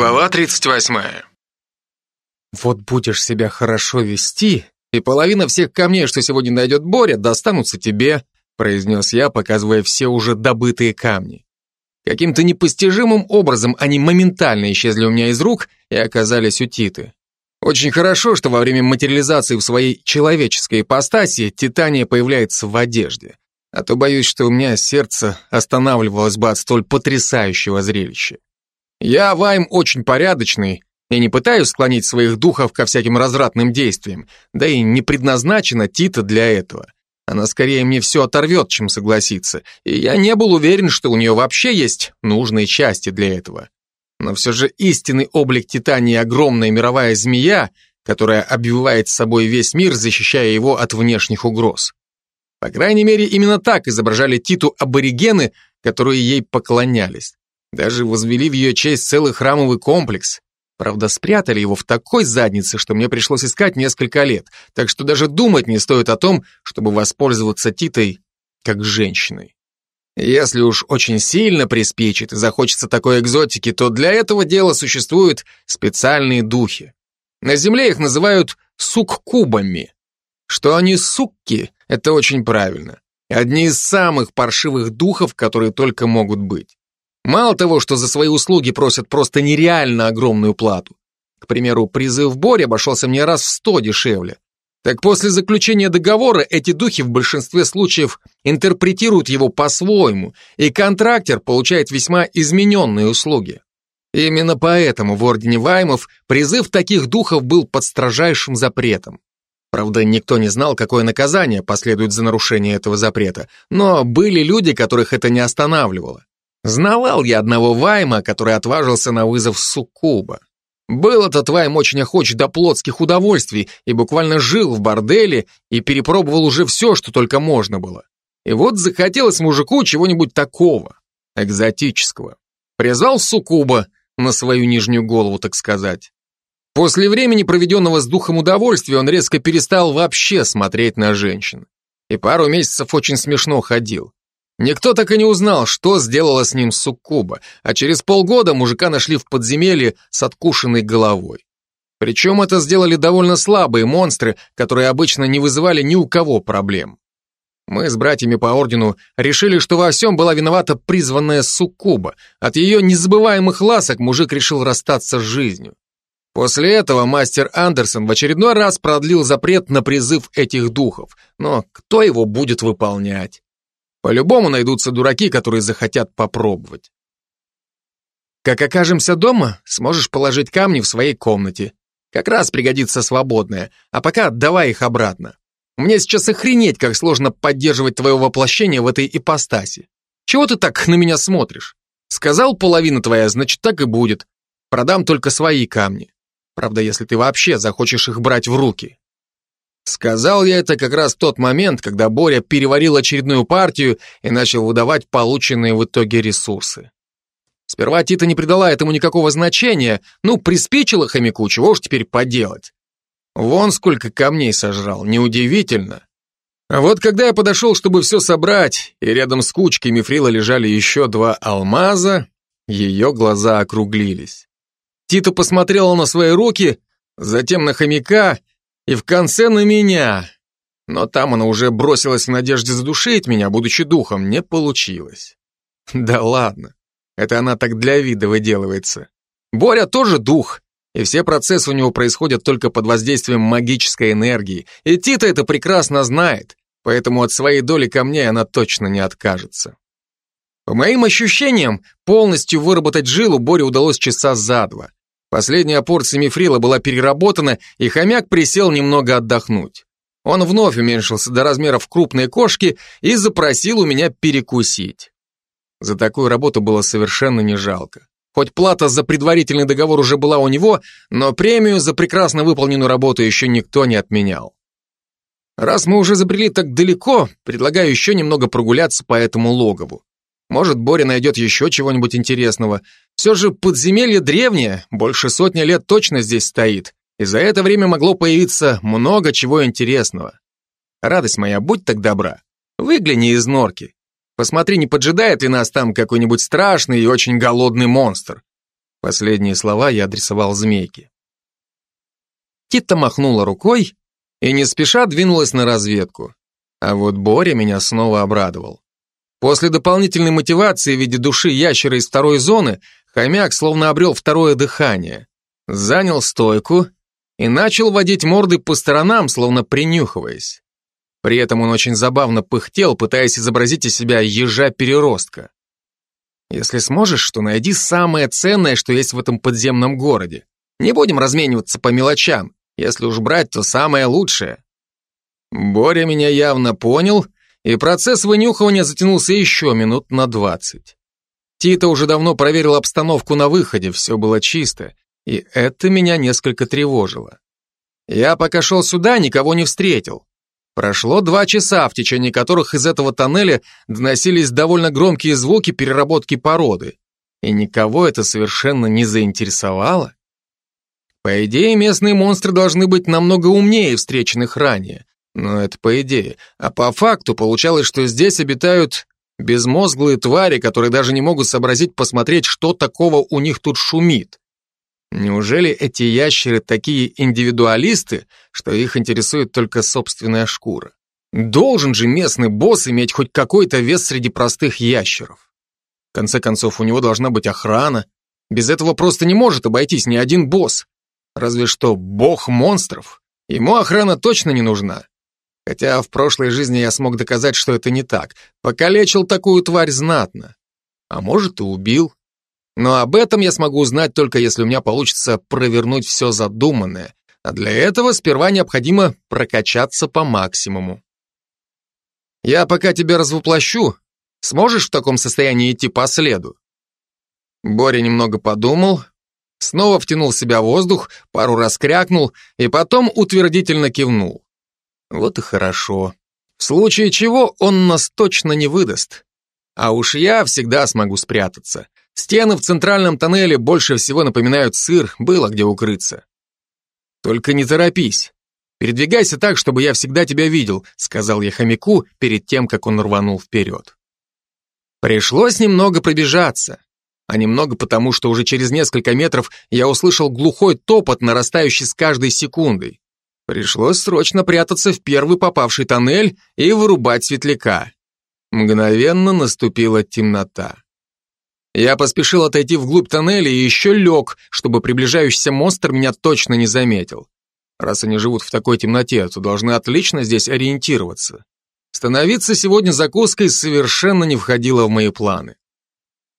Глава 38. Вот будешь себя хорошо вести, и половина всех камней, что сегодня найдет Боря, достанутся тебе, произнес я, показывая все уже добытые камни. Каким-то непостижимым образом они моментально исчезли у меня из рук и оказались у Титы. Очень хорошо, что во время материализации в своей человеческой ипостаси Титания появляется в одежде. А то боюсь, что у меня сердце останавливалось бы от столь потрясающего зрелища. Я, Вайм, очень порядочный и не пытаюсь склонить своих духов ко всяким развратным действиям, да и не предназначена Тита для этого. Она скорее мне все оторвет, чем согласится, и я не был уверен, что у нее вообще есть нужные части для этого. Но все же истинный облик Титании огромная мировая змея, которая обвивает с собой весь мир, защищая его от внешних угроз. По крайней мере, именно так изображали Титу аборигены, которые ей поклонялись. Даже возвели в ее честь целый храмовый комплекс. Правда, спрятали его в такой заднице, что мне пришлось искать несколько лет, так что даже думать не стоит о том, чтобы воспользоваться Титой как женщиной. Если уж очень сильно приспичит и захочется такой экзотики, то для этого дела существуют специальные духи. На Земле их называют суккубами. Что они сукки, это очень правильно. Одни из самых паршивых духов, которые только могут быть. Мало того, что за свои услуги просят просто нереально огромную плату. К примеру, призыв Бори обошелся мне раз в сто дешевле. Так после заключения договора эти духи в большинстве случаев интерпретируют его по-своему, и контрактер получает весьма измененные услуги. Именно поэтому в Ордене Ваймов призыв таких духов был под строжайшим запретом. Правда, никто не знал, какое наказание последует за нарушение этого запрета, но были люди, которых это не останавливало. Знавал я одного Вайма, который отважился на вызов суккуба. Был этот Вайм очень охоч до плотских удовольствий и буквально жил в борделе и перепробовал уже все, что только можно было. И вот захотелось мужику чего-нибудь такого, экзотического. Призвал суккуба на свою нижнюю голову, так сказать. После времени, проведенного с духом удовольствия, он резко перестал вообще смотреть на женщин. И пару месяцев очень смешно ходил. Никто так и не узнал, что сделала с ним суккуба, а через полгода мужика нашли в подземелье с откушенной головой. Причем это сделали довольно слабые монстры, которые обычно не вызывали ни у кого проблем. Мы с братьями по ордену решили, что во всем была виновата призванная суккуба. От ее незабываемых ласок мужик решил расстаться с жизнью. После этого мастер Андерсон в очередной раз продлил запрет на призыв этих духов. Но кто его будет выполнять? По-любому найдутся дураки, которые захотят попробовать. Как окажемся дома, сможешь положить камни в своей комнате. Как раз пригодится свободная, а пока давай их обратно. Мне сейчас охренеть, как сложно поддерживать твое воплощение в этой ипостаси. Чего ты так на меня смотришь? Сказал половина твоя, значит так и будет. Продам только свои камни. Правда, если ты вообще захочешь их брать в руки. Сказал я это как раз в тот момент, когда Боря переварил очередную партию и начал выдавать полученные в итоге ресурсы. Сперва Тита не придала этому никакого значения, ну, приспичило хомяку, чего уж теперь поделать. Вон сколько камней сожрал, неудивительно. А вот когда я подошел, чтобы все собрать, и рядом с кучкой мифрила лежали еще два алмаза, ее глаза округлились. Тита посмотрела на свои руки, затем на хомяка и в конце на меня. Но там она уже бросилась в надежде задушить меня, будучи духом, не получилось. Да ладно, это она так для вида выделывается. Боря тоже дух, и все процессы у него происходят только под воздействием магической энергии, и Тита это прекрасно знает, поэтому от своей доли камней она точно не откажется. По моим ощущениям, полностью выработать жилу Боре удалось часа за два. Последняя порция мифрила была переработана, и хомяк присел немного отдохнуть. Он вновь уменьшился до размеров крупной кошки и запросил у меня перекусить. За такую работу было совершенно не жалко. Хоть плата за предварительный договор уже была у него, но премию за прекрасно выполненную работу еще никто не отменял. Раз мы уже забрели так далеко, предлагаю еще немного прогуляться по этому логову. Может, Боря найдет еще чего-нибудь интересного. Все же подземелье древнее, больше сотни лет точно здесь стоит. И за это время могло появиться много чего интересного. Радость моя, будь так добра. Выгляни из норки. Посмотри, не поджидает ли нас там какой-нибудь страшный и очень голодный монстр. Последние слова я адресовал змейке. Тита махнула рукой и не спеша двинулась на разведку. А вот Боря меня снова обрадовал. После дополнительной мотивации в виде души ящера из второй зоны, хомяк словно обрел второе дыхание. Занял стойку и начал водить морды по сторонам, словно принюхиваясь. При этом он очень забавно пыхтел, пытаясь изобразить из себя ежа-переростка. Если сможешь, то найди самое ценное, что есть в этом подземном городе. Не будем размениваться по мелочам. Если уж брать, то самое лучшее. Боря меня явно понял, и процесс вынюхивания затянулся еще минут на двадцать. Тита уже давно проверил обстановку на выходе, все было чисто, и это меня несколько тревожило. Я пока шел сюда, никого не встретил. Прошло два часа, в течение которых из этого тоннеля доносились довольно громкие звуки переработки породы. И никого это совершенно не заинтересовало. По идее, местные монстры должны быть намного умнее встреченных ранее. Но это по идее. А по факту получалось, что здесь обитают безмозглые твари, которые даже не могут сообразить посмотреть, что такого у них тут шумит. Неужели эти ящеры такие индивидуалисты, что их интересует только собственная шкура? Должен же местный босс иметь хоть какой-то вес среди простых ящеров. В конце концов, у него должна быть охрана. Без этого просто не может обойтись ни один босс. Разве что бог монстров. Ему охрана точно не нужна. Хотя в прошлой жизни я смог доказать, что это не так. Покалечил такую тварь знатно. А может и убил. Но об этом я смогу узнать только если у меня получится провернуть все задуманное. А для этого сперва необходимо прокачаться по максимуму. Я пока тебя развоплощу. Сможешь в таком состоянии идти по следу? Боря немного подумал, снова втянул в себя воздух, пару раз крякнул и потом утвердительно кивнул. Вот и хорошо. В случае чего он нас точно не выдаст. А уж я всегда смогу спрятаться. Стены в центральном тоннеле больше всего напоминают сыр, было где укрыться. Только не торопись. Передвигайся так, чтобы я всегда тебя видел, сказал я хомяку перед тем, как он рванул вперед. Пришлось немного пробежаться, а немного потому, что уже через несколько метров я услышал глухой топот, нарастающий с каждой секундой. Пришлось срочно прятаться в первый попавший тоннель и вырубать светляка. Мгновенно наступила темнота. Я поспешил отойти вглубь тоннеля и еще лег, чтобы приближающийся монстр меня точно не заметил. Раз они живут в такой темноте, то должны отлично здесь ориентироваться. Становиться сегодня закуской совершенно не входило в мои планы.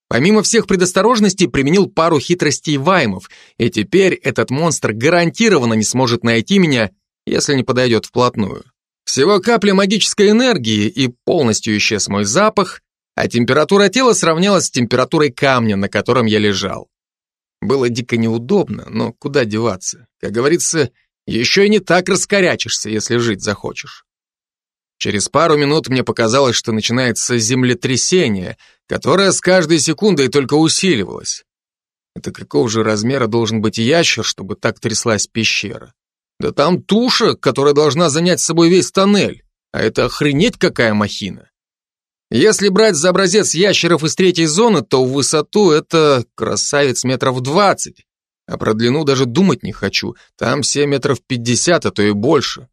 Помимо всех предосторожностей, применил пару хитростей ваймов, и теперь этот монстр гарантированно не сможет найти меня если не подойдет вплотную. Всего капля магической энергии, и полностью исчез мой запах, а температура тела сравнялась с температурой камня, на котором я лежал. Было дико неудобно, но куда деваться? Как говорится, еще и не так раскорячишься, если жить захочешь. Через пару минут мне показалось, что начинается землетрясение, которое с каждой секундой только усиливалось. Это какого же размера должен быть ящер, чтобы так тряслась пещера? Да там туша, которая должна занять с собой весь тоннель. А это охренеть какая махина. Если брать за образец ящеров из третьей зоны, то в высоту это красавец метров двадцать. А про длину даже думать не хочу. Там все метров пятьдесят, а то и больше.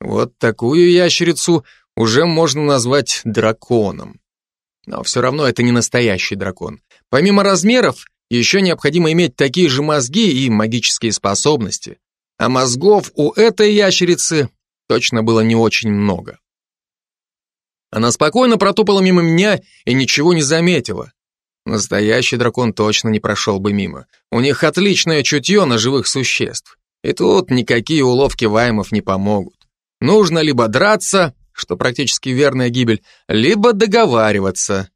Вот такую ящерицу уже можно назвать драконом. Но все равно это не настоящий дракон. Помимо размеров, еще необходимо иметь такие же мозги и магические способности а мозгов у этой ящерицы точно было не очень много. Она спокойно протопала мимо меня и ничего не заметила. Настоящий дракон точно не прошел бы мимо. У них отличное чутье на живых существ. И тут никакие уловки ваймов не помогут. Нужно либо драться, что практически верная гибель, либо договариваться.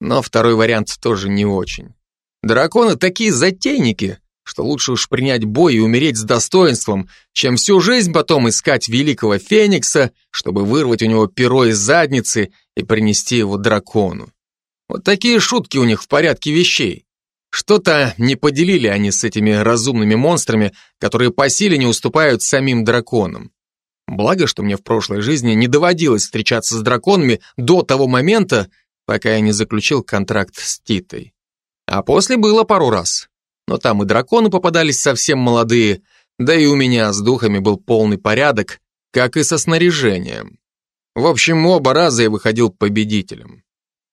Но второй вариант тоже не очень. Драконы такие затейники, что лучше уж принять бой и умереть с достоинством, чем всю жизнь потом искать великого Феникса, чтобы вырвать у него перо из задницы и принести его дракону. Вот такие шутки у них в порядке вещей. Что-то не поделили они с этими разумными монстрами, которые по силе не уступают самим драконам. Благо, что мне в прошлой жизни не доводилось встречаться с драконами до того момента, пока я не заключил контракт с Титой. А после было пару раз. Но там и драконы попадались совсем молодые, да и у меня с духами был полный порядок, как и со снаряжением. В общем, оба раза я выходил победителем.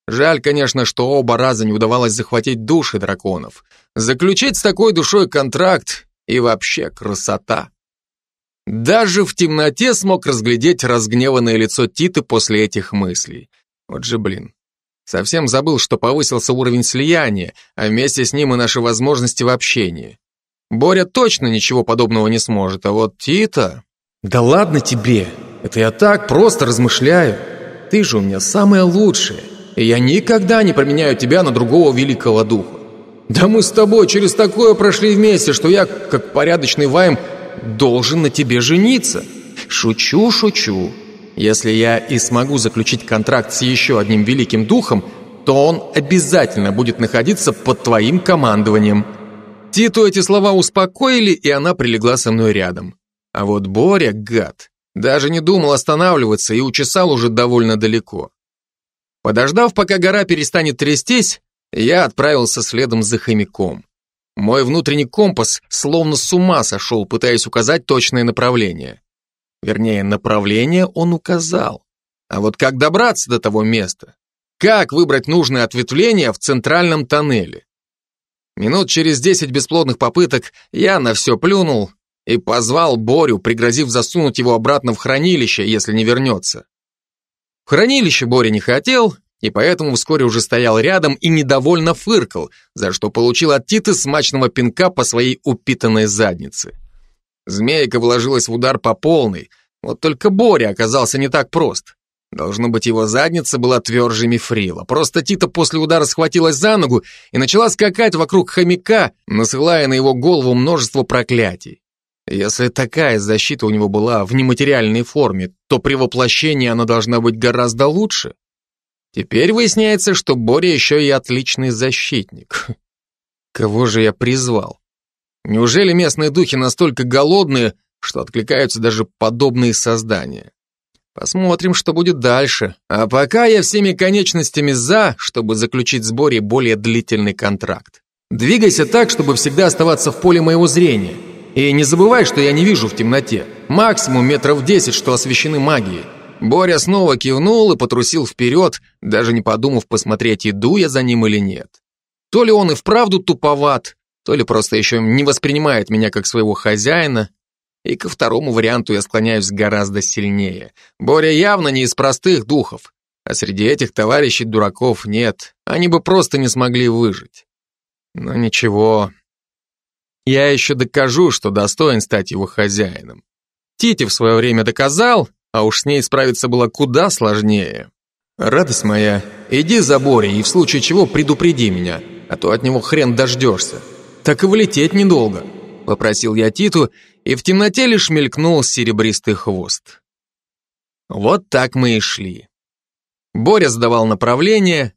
Жаль, конечно, что оба раза не удавалось захватить души драконов. Заключить с такой душой контракт и вообще красота. Даже в темноте смог разглядеть разгневанное лицо Титы после этих мыслей. Вот же блин. Совсем забыл, что повысился уровень слияния, а вместе с ним и наши возможности в общении. Боря точно ничего подобного не сможет, а вот Тита... Да ладно тебе, это я так просто размышляю. Ты же у меня самая лучшая, и я никогда не променяю тебя на другого великого духа. Да мы с тобой через такое прошли вместе, что я, как порядочный вайм, должен на тебе жениться. Шучу, шучу. Если я и смогу заключить контракт с еще одним великим духом, то он обязательно будет находиться под твоим командованием. Титу эти слова успокоили, и она прилегла со мной рядом. А вот Боря, гад, даже не думал останавливаться и учесал уже довольно далеко. Подождав, пока гора перестанет трястись, я отправился следом за хомяком. Мой внутренний компас словно с ума сошел, пытаясь указать точное направление. Вернее, направление он указал. А вот как добраться до того места? Как выбрать нужное ответвление в центральном тоннеле? Минут через десять бесплодных попыток я на все плюнул и позвал Борю, пригрозив засунуть его обратно в хранилище, если не вернется. В хранилище Боря не хотел, и поэтому вскоре уже стоял рядом и недовольно фыркал, за что получил от Титы смачного пинка по своей упитанной заднице. Змейка вложилась в удар по полной, вот только Боря оказался не так прост. Должно быть, его задница была тверже мифрила. Просто Тита после удара схватилась за ногу и начала скакать вокруг хомяка, насылая на его голову множество проклятий. Если такая защита у него была в нематериальной форме, то при воплощении она должна быть гораздо лучше. Теперь выясняется, что Боря еще и отличный защитник. Кого же я призвал? Неужели местные духи настолько голодные, что откликаются даже подобные создания? Посмотрим, что будет дальше. А пока я всеми конечностями за, чтобы заключить с Борей более длительный контракт. Двигайся так, чтобы всегда оставаться в поле моего зрения. И не забывай, что я не вижу в темноте. Максимум метров десять, что освещены магией. Боря снова кивнул и потрусил вперед, даже не подумав посмотреть, иду я за ним или нет. То ли он и вправду туповат, то ли просто еще не воспринимает меня как своего хозяина, и ко второму варианту я склоняюсь гораздо сильнее. Боря явно не из простых духов, а среди этих товарищей дураков нет, они бы просто не смогли выжить. Но ничего, я еще докажу, что достоин стать его хозяином. Тити в свое время доказал, а уж с ней справиться было куда сложнее. Радость моя, иди за Борей и в случае чего предупреди меня, а то от него хрен дождешься. Так и вылететь недолго, попросил я Титу, и в темноте лишь мелькнул серебристый хвост. Вот так мы и шли. Боря сдавал направление,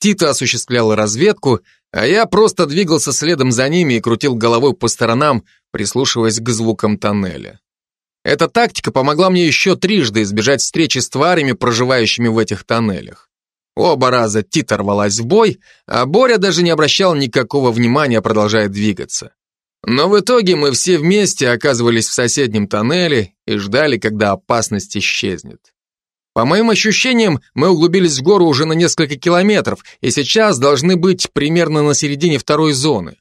Тита осуществляла разведку, а я просто двигался следом за ними и крутил головой по сторонам, прислушиваясь к звукам тоннеля. Эта тактика помогла мне еще трижды избежать встречи с тварями, проживающими в этих тоннелях. Оба раза Тита рвалась в бой, а Боря даже не обращал никакого внимания, продолжая двигаться. Но в итоге мы все вместе оказывались в соседнем тоннеле и ждали, когда опасность исчезнет. По моим ощущениям, мы углубились в гору уже на несколько километров и сейчас должны быть примерно на середине второй зоны.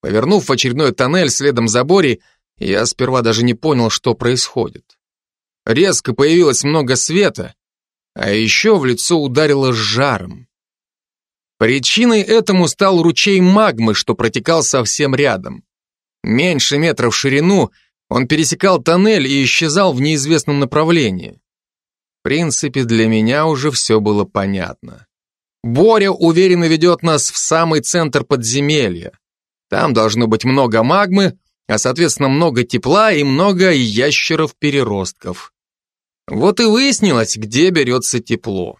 Повернув в очередной тоннель следом за Борей, я сперва даже не понял, что происходит. Резко появилось много света, а еще в лицо ударило жаром. Причиной этому стал ручей магмы, что протекал совсем рядом. Меньше метров в ширину, он пересекал тоннель и исчезал в неизвестном направлении. В принципе, для меня уже все было понятно. Боря уверенно ведет нас в самый центр подземелья. Там должно быть много магмы, а соответственно много тепла и много ящеров-переростков. Вот и выяснилось, где берется тепло.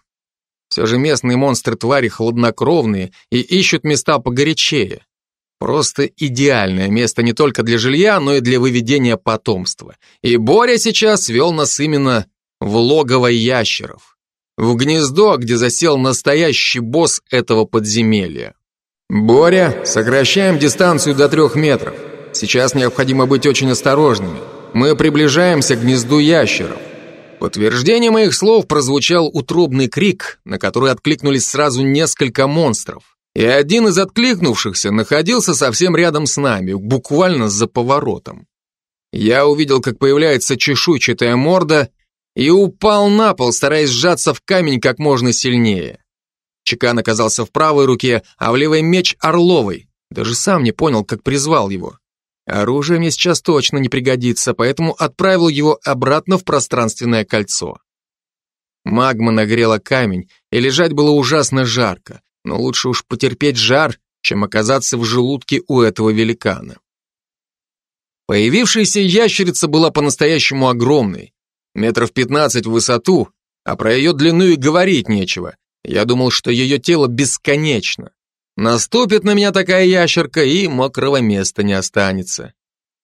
Все же местные монстры-твари хладнокровные и ищут места погорячее. Просто идеальное место не только для жилья, но и для выведения потомства. И Боря сейчас вел нас именно в логово ящеров. В гнездо, где засел настоящий босс этого подземелья. «Боря, сокращаем дистанцию до трех метров. Сейчас необходимо быть очень осторожными. Мы приближаемся к гнезду ящеров». Подтверждение моих слов прозвучал утробный крик, на который откликнулись сразу несколько монстров. И один из откликнувшихся находился совсем рядом с нами, буквально за поворотом. Я увидел, как появляется чешуйчатая морда, и упал на пол, стараясь сжаться в камень как можно сильнее. Чекан оказался в правой руке, а в левой меч Орловой. Даже сам не понял, как призвал его. Оружие мне сейчас точно не пригодится, поэтому отправил его обратно в пространственное кольцо. Магма нагрела камень, и лежать было ужасно жарко, но лучше уж потерпеть жар, чем оказаться в желудке у этого великана. Появившаяся ящерица была по-настоящему огромной, метров пятнадцать в высоту, а про ее длину и говорить нечего. Я думал, что ее тело бесконечно. Наступит на меня такая ящерка, и мокрого места не останется.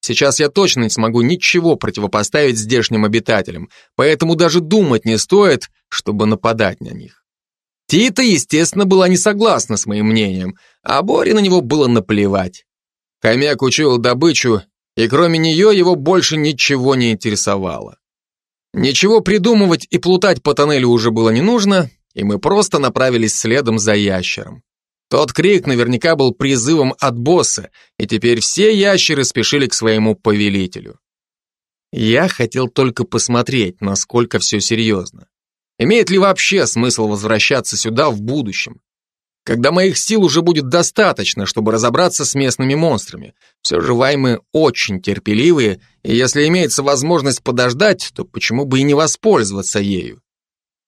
Сейчас я точно не смогу ничего противопоставить здешним обитателям, поэтому даже думать не стоит, чтобы нападать на них. Тита, естественно, была не согласна с моим мнением, а Боре на него было наплевать. Хомяк учуял добычу, и кроме нее его больше ничего не интересовало. Ничего придумывать и плутать по тоннелю уже было не нужно, и мы просто направились следом за ящером. Тот крик наверняка был призывом от босса, и теперь все ящеры спешили к своему повелителю. Я хотел только посмотреть, насколько все серьезно. Имеет ли вообще смысл возвращаться сюда в будущем? Когда моих сил уже будет достаточно, чтобы разобраться с местными монстрами. Все же ваймы очень терпеливые, и если имеется возможность подождать, то почему бы и не воспользоваться ею?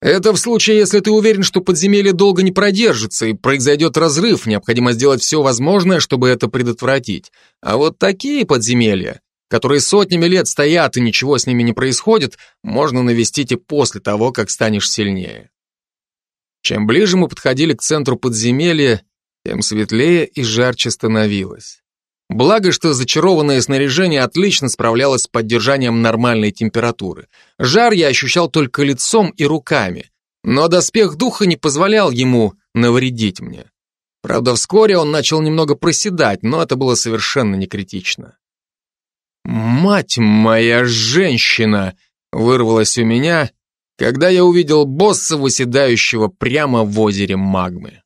Это в случае, если ты уверен, что подземелье долго не продержится и произойдет разрыв, необходимо сделать все возможное, чтобы это предотвратить. А вот такие подземелья, которые сотнями лет стоят и ничего с ними не происходит, можно навестить и после того, как станешь сильнее. Чем ближе мы подходили к центру подземелья, тем светлее и жарче становилось. Благо, что зачарованное снаряжение отлично справлялось с поддержанием нормальной температуры. Жар я ощущал только лицом и руками, но доспех духа не позволял ему навредить мне. Правда, вскоре он начал немного проседать, но это было совершенно не критично. «Мать моя женщина!» вырвалось у меня, когда я увидел босса, выседающего прямо в озере магмы.